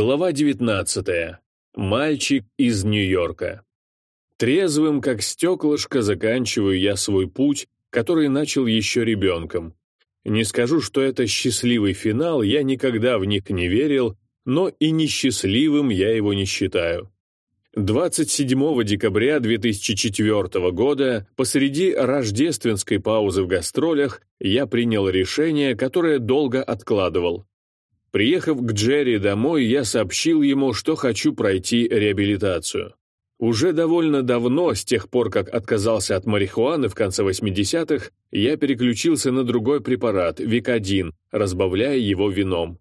Глава 19. Мальчик из Нью-Йорка. Трезвым, как стеклышко, заканчиваю я свой путь, который начал еще ребенком. Не скажу, что это счастливый финал, я никогда в них не верил, но и несчастливым я его не считаю. 27 декабря 2004 года, посреди рождественской паузы в гастролях, я принял решение, которое долго откладывал. Приехав к Джерри домой, я сообщил ему, что хочу пройти реабилитацию. Уже довольно давно, с тех пор, как отказался от марихуаны в конце 80-х, я переключился на другой препарат, Викодин, разбавляя его вином.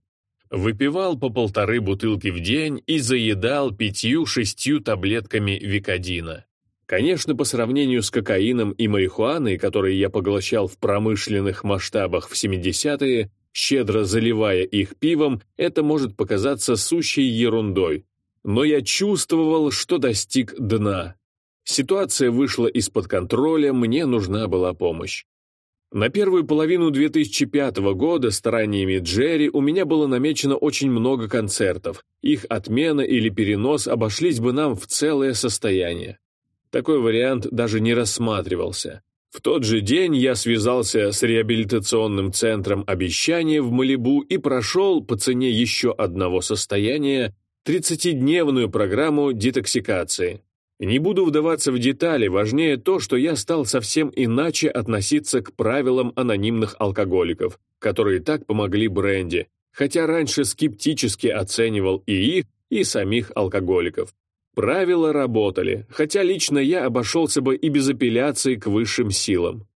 Выпивал по полторы бутылки в день и заедал пятью-шестью таблетками Викодина. Конечно, по сравнению с кокаином и марихуаной, которые я поглощал в промышленных масштабах в 70-е, щедро заливая их пивом, это может показаться сущей ерундой. Но я чувствовал, что достиг дна. Ситуация вышла из-под контроля, мне нужна была помощь. На первую половину 2005 года стараниями Джерри у меня было намечено очень много концертов. Их отмена или перенос обошлись бы нам в целое состояние. Такой вариант даже не рассматривался. В тот же день я связался с реабилитационным центром обещания в Малибу и прошел по цене еще одного состояния 30-дневную программу детоксикации. Не буду вдаваться в детали, важнее то, что я стал совсем иначе относиться к правилам анонимных алкоголиков, которые так помогли бренде, хотя раньше скептически оценивал и их, и самих алкоголиков. Правила работали, хотя лично я обошелся бы и без апелляции к высшим силам.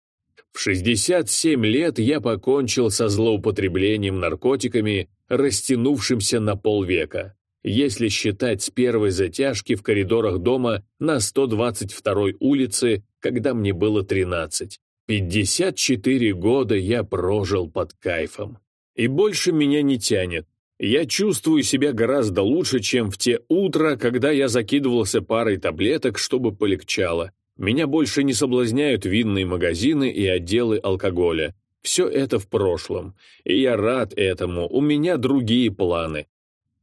В 67 лет я покончил со злоупотреблением наркотиками, растянувшимся на полвека, если считать с первой затяжки в коридорах дома на 122-й улице, когда мне было 13. 54 года я прожил под кайфом. И больше меня не тянет. Я чувствую себя гораздо лучше, чем в те утра, когда я закидывался парой таблеток, чтобы полегчало. Меня больше не соблазняют винные магазины и отделы алкоголя. Все это в прошлом. И я рад этому, у меня другие планы.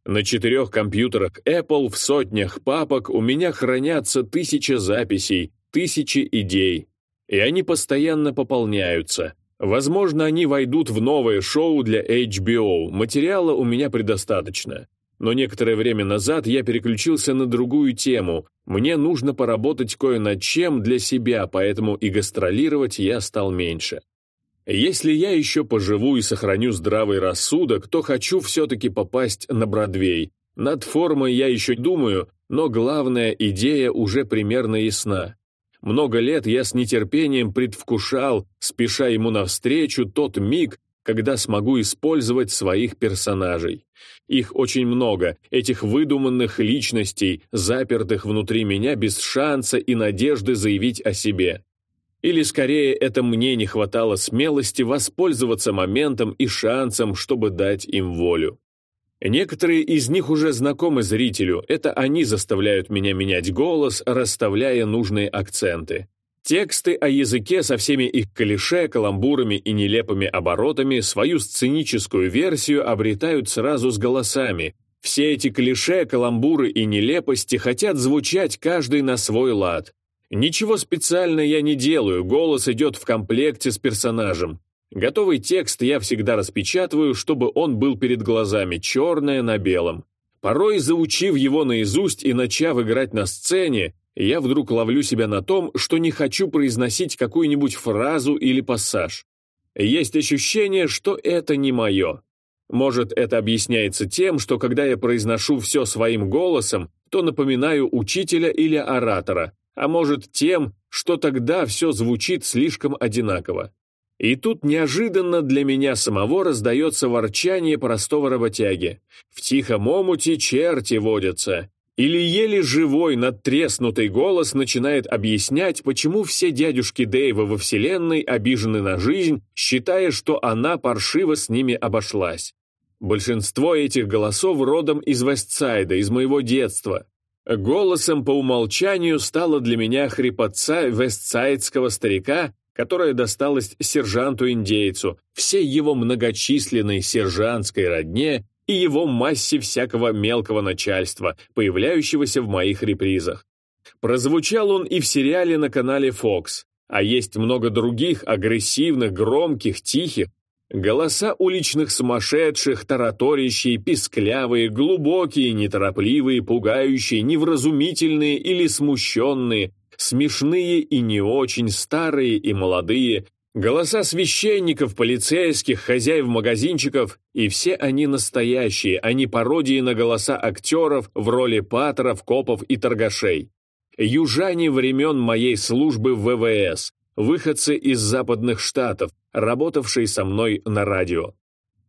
На четырех компьютерах Apple в сотнях папок у меня хранятся тысячи записей, тысячи идей. И они постоянно пополняются. Возможно, они войдут в новое шоу для HBO, материала у меня предостаточно. Но некоторое время назад я переключился на другую тему. Мне нужно поработать кое над чем для себя, поэтому и гастролировать я стал меньше. Если я еще поживу и сохраню здравый рассудок, то хочу все-таки попасть на Бродвей. Над формой я еще думаю, но главная идея уже примерно ясна. Много лет я с нетерпением предвкушал, спеша ему навстречу, тот миг, когда смогу использовать своих персонажей. Их очень много, этих выдуманных личностей, запертых внутри меня без шанса и надежды заявить о себе. Или скорее это мне не хватало смелости воспользоваться моментом и шансом, чтобы дать им волю. Некоторые из них уже знакомы зрителю, это они заставляют меня менять голос, расставляя нужные акценты. Тексты о языке со всеми их клише, каламбурами и нелепыми оборотами свою сценическую версию обретают сразу с голосами. Все эти клише, каламбуры и нелепости хотят звучать каждый на свой лад. Ничего специально я не делаю, голос идет в комплекте с персонажем. Готовый текст я всегда распечатываю, чтобы он был перед глазами, черное на белом. Порой, заучив его наизусть и начав играть на сцене, я вдруг ловлю себя на том, что не хочу произносить какую-нибудь фразу или пассаж. Есть ощущение, что это не мое. Может, это объясняется тем, что когда я произношу все своим голосом, то напоминаю учителя или оратора, а может тем, что тогда все звучит слишком одинаково. И тут неожиданно для меня самого раздается ворчание простого работяги. В тихом омуте черти водятся. Или еле живой, надтреснутый голос начинает объяснять, почему все дядюшки Дэйва во Вселенной обижены на жизнь, считая, что она паршиво с ними обошлась. Большинство этих голосов родом из Вестсайда, из моего детства. Голосом по умолчанию стала для меня хрипотца вестсайдского старика, которая досталась сержанту-индейцу, всей его многочисленной сержантской родне и его массе всякого мелкого начальства, появляющегося в моих репризах. Прозвучал он и в сериале на канале Fox, а есть много других агрессивных, громких, тихих, Голоса уличных сумасшедших, тараторящие, писклявые, глубокие, неторопливые, пугающие, невразумительные или смущенные, смешные и не очень, старые и молодые, голоса священников, полицейских, хозяев магазинчиков, и все они настоящие, а не пародии на голоса актеров в роли патров, копов и торгашей. Южане времен моей службы в ВВС, выходцы из западных штатов, работавшие со мной на радио.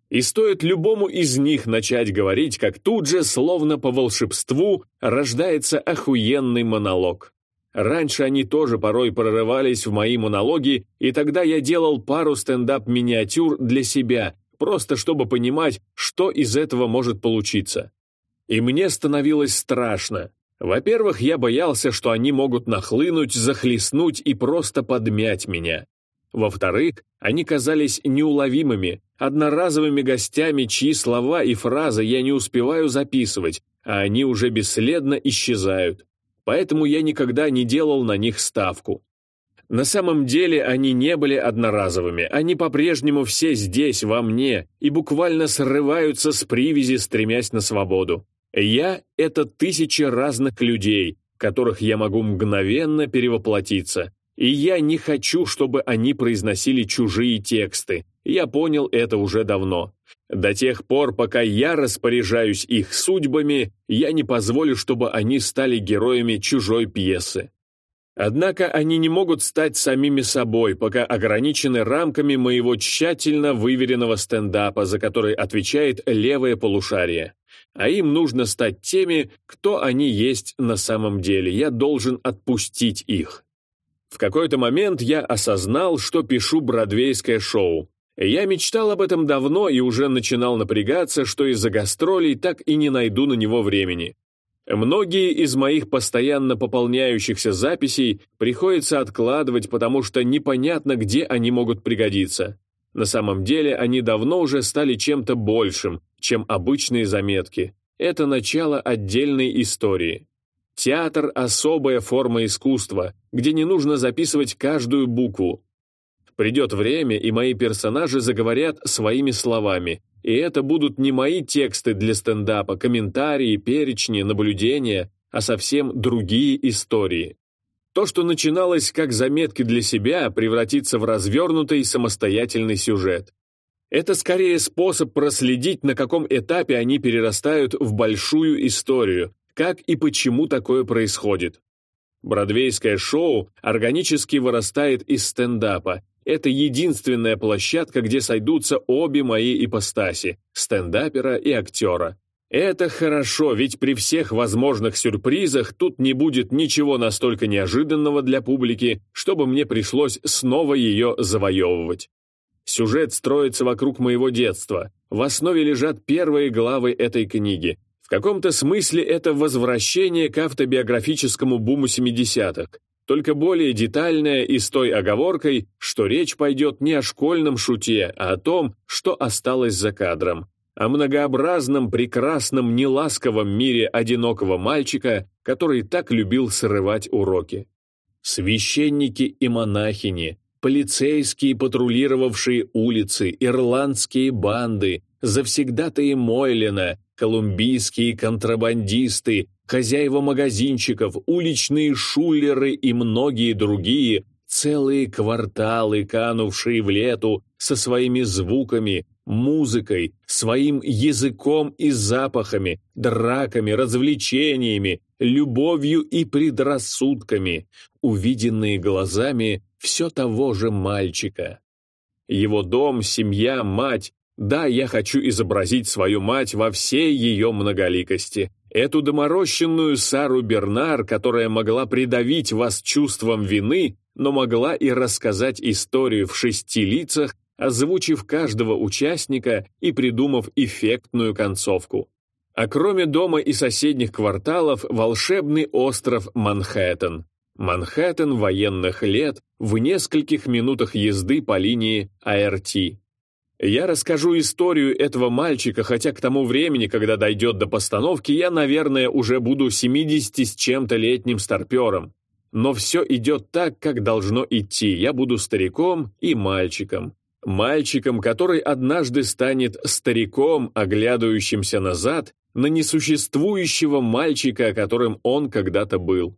И стоит любому из них начать говорить, как тут же, словно по волшебству, рождается охуенный монолог. Раньше они тоже порой прорывались в мои монологи, и тогда я делал пару стендап-миниатюр для себя, просто чтобы понимать, что из этого может получиться. И мне становилось страшно. Во-первых, я боялся, что они могут нахлынуть, захлестнуть и просто подмять меня. Во-вторых, они казались неуловимыми, одноразовыми гостями, чьи слова и фразы я не успеваю записывать, а они уже бесследно исчезают. Поэтому я никогда не делал на них ставку. На самом деле они не были одноразовыми, они по-прежнему все здесь, во мне, и буквально срываются с привязи, стремясь на свободу. Я — это тысячи разных людей, которых я могу мгновенно перевоплотиться, и я не хочу, чтобы они произносили чужие тексты. Я понял это уже давно. До тех пор, пока я распоряжаюсь их судьбами, я не позволю, чтобы они стали героями чужой пьесы. Однако они не могут стать самими собой, пока ограничены рамками моего тщательно выверенного стендапа, за который отвечает левое полушарие. А им нужно стать теми, кто они есть на самом деле. Я должен отпустить их. В какой-то момент я осознал, что пишу бродвейское шоу. Я мечтал об этом давно и уже начинал напрягаться, что из-за гастролей так и не найду на него времени. Многие из моих постоянно пополняющихся записей приходится откладывать, потому что непонятно, где они могут пригодиться. На самом деле они давно уже стали чем-то большим, чем обычные заметки. Это начало отдельной истории. Театр – особая форма искусства, где не нужно записывать каждую букву. Придет время, и мои персонажи заговорят своими словами, и это будут не мои тексты для стендапа, комментарии, перечни, наблюдения, а совсем другие истории. То, что начиналось как заметки для себя, превратится в развернутый самостоятельный сюжет. Это скорее способ проследить, на каком этапе они перерастают в большую историю, как и почему такое происходит. Бродвейское шоу органически вырастает из стендапа, это единственная площадка, где сойдутся обе мои ипостаси – стендапера и актера. Это хорошо, ведь при всех возможных сюрпризах тут не будет ничего настолько неожиданного для публики, чтобы мне пришлось снова ее завоевывать. Сюжет строится вокруг моего детства. В основе лежат первые главы этой книги. В каком-то смысле это возвращение к автобиографическому буму 70-х только более детальная и с той оговоркой, что речь пойдет не о школьном шуте, а о том, что осталось за кадром, о многообразном, прекрасном, неласковом мире одинокого мальчика, который так любил срывать уроки. Священники и монахини, полицейские, патрулировавшие улицы, ирландские банды, завсегдатые Мойлина, колумбийские контрабандисты, хозяева магазинчиков, уличные шулеры и многие другие, целые кварталы, канувшие в лету, со своими звуками, музыкой, своим языком и запахами, драками, развлечениями, любовью и предрассудками, увиденные глазами все того же мальчика. Его дом, семья, мать. Да, я хочу изобразить свою мать во всей ее многоликости. Эту доморощенную Сару Бернар, которая могла придавить вас чувством вины, но могла и рассказать историю в шести лицах, озвучив каждого участника и придумав эффектную концовку. А кроме дома и соседних кварталов, волшебный остров Манхэттен. Манхэттен военных лет в нескольких минутах езды по линии АРТ. Я расскажу историю этого мальчика, хотя к тому времени, когда дойдет до постановки, я, наверное, уже буду 70 с чем-то летним старпером. Но все идет так, как должно идти. Я буду стариком и мальчиком. Мальчиком, который однажды станет стариком, оглядывающимся назад на несуществующего мальчика, которым он когда-то был.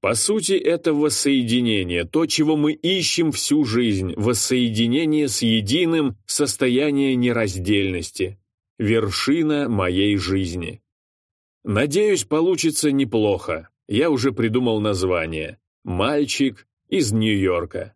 По сути, это воссоединение, то, чего мы ищем всю жизнь, воссоединение с единым, состояние нераздельности, вершина моей жизни. Надеюсь, получится неплохо. Я уже придумал название «Мальчик из Нью-Йорка».